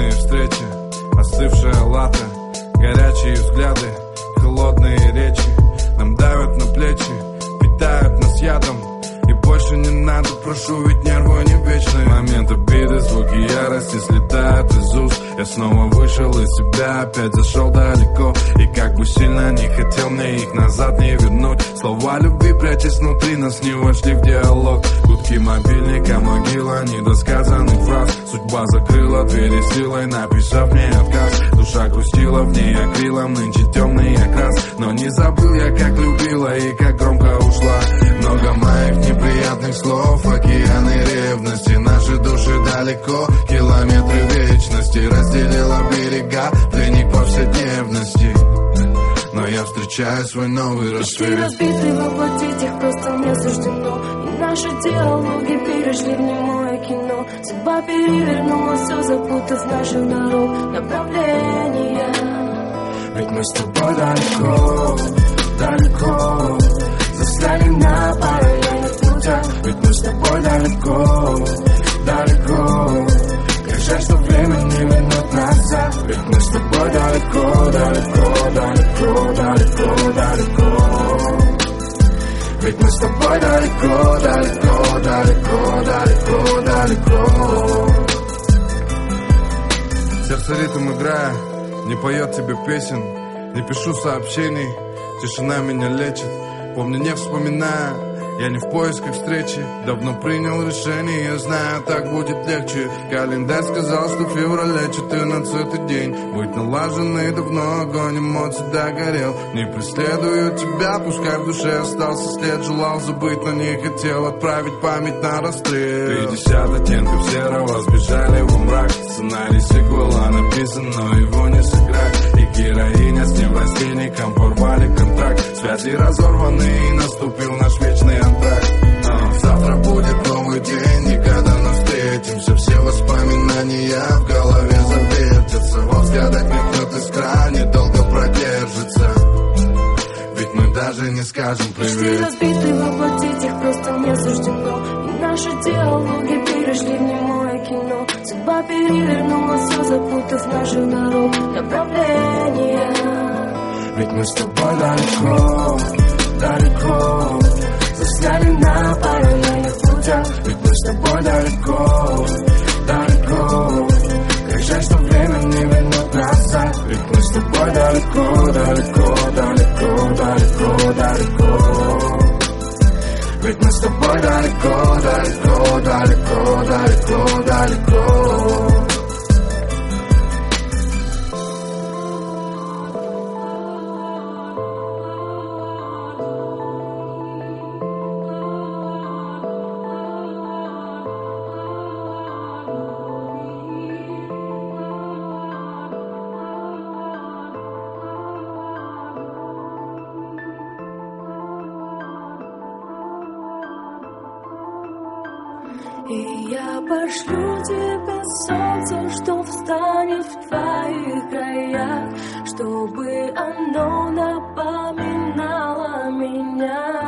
случайные встречи, остывшая лата, горячие взгляды, холодные речи, нам давят на плечи, питают нас ядом, и больше не надо, прошу ведь нервы не вечные Момент обиды, звуки ярости слетают из уст. Я снова вышел из себя, опять зашел далеко. И как бы сильно не хотел мне их назад не вернуть. Слова любви прячась внутри, нас не вошли в диалог. Гудки мобильника, могила недосказанных фраз. Судьба закрыла двери силой, написав мне отказ Душа грустила, в ней акрилом, нынче темный окрас. Но не забыл я, как любила и как громко ушла. Много моих неприятных слов, океаны ревности. Наши души далеко, километры вечности. Разделила берега, пленник повседневности. Но я встречаю свой новый Мечты рассвет. разбиты воплотить их просто не суждено наши диалоги перешли в немое кино. Судьба перевернула все, запутав наших дорог Направления Ведь мы с тобой далеко, далеко. Застряли на параллельных путях. Ведь мы с тобой далеко, далеко. Как что время не вернет назад. Ведь мы с тобой далеко, далеко, далеко, далеко, далеко Ведь мы с тобой далеко, далеко, далеко, далеко, далеко. Сердце ритм играя, не поет тебе песен. Не пишу сообщений, тишина меня лечит. Помню, не вспоминая, я не в поисках встречи Давно принял решение, знаю, так будет легче. Календарь сказал, что в феврале 14 день. Быть налаженный давно, огонь эмоций догорел. Не преследую тебя, пускай в душе остался след. Желал забыть, но не хотел отправить память на расстрел. 50 оттенков серого сбежали во мрак. Сценарий сиквела написан, но его не сыграть. И героиня с неврастенником порвали контракт. Связи разорваны наши диалоги перешли в немое кино. Судьба перевернула все, запутав наших дорог Направления Ведь мы с тобой далеко, далеко. Застряли на параллельных путях. Ведь мы с тобой далеко, далеко. Как жаль, что время не вернет назад. Ведь мы с тобой далеко, далеко, далеко, далеко, далеко Ведь мы с тобой далеко, далеко, далеко, далеко, И я пошлю тебе солнце, что встанет в твоих краях, чтобы оно напоминало меня.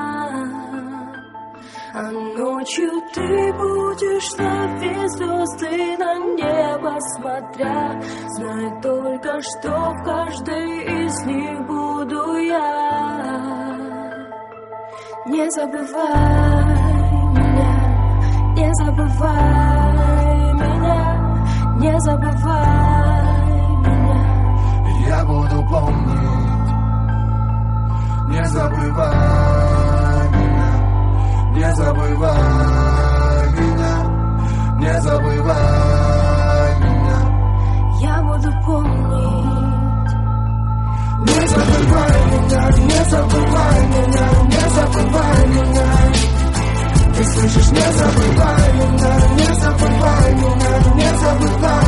А ночью ты будешь ловить звезды на небо смотря, Знай только, что в каждой из них буду я. Не забывай меня, не забывай меня, не забывай меня. Я буду помнить Не забывай слышишь, не забывай меня Не забывай меня Не забывай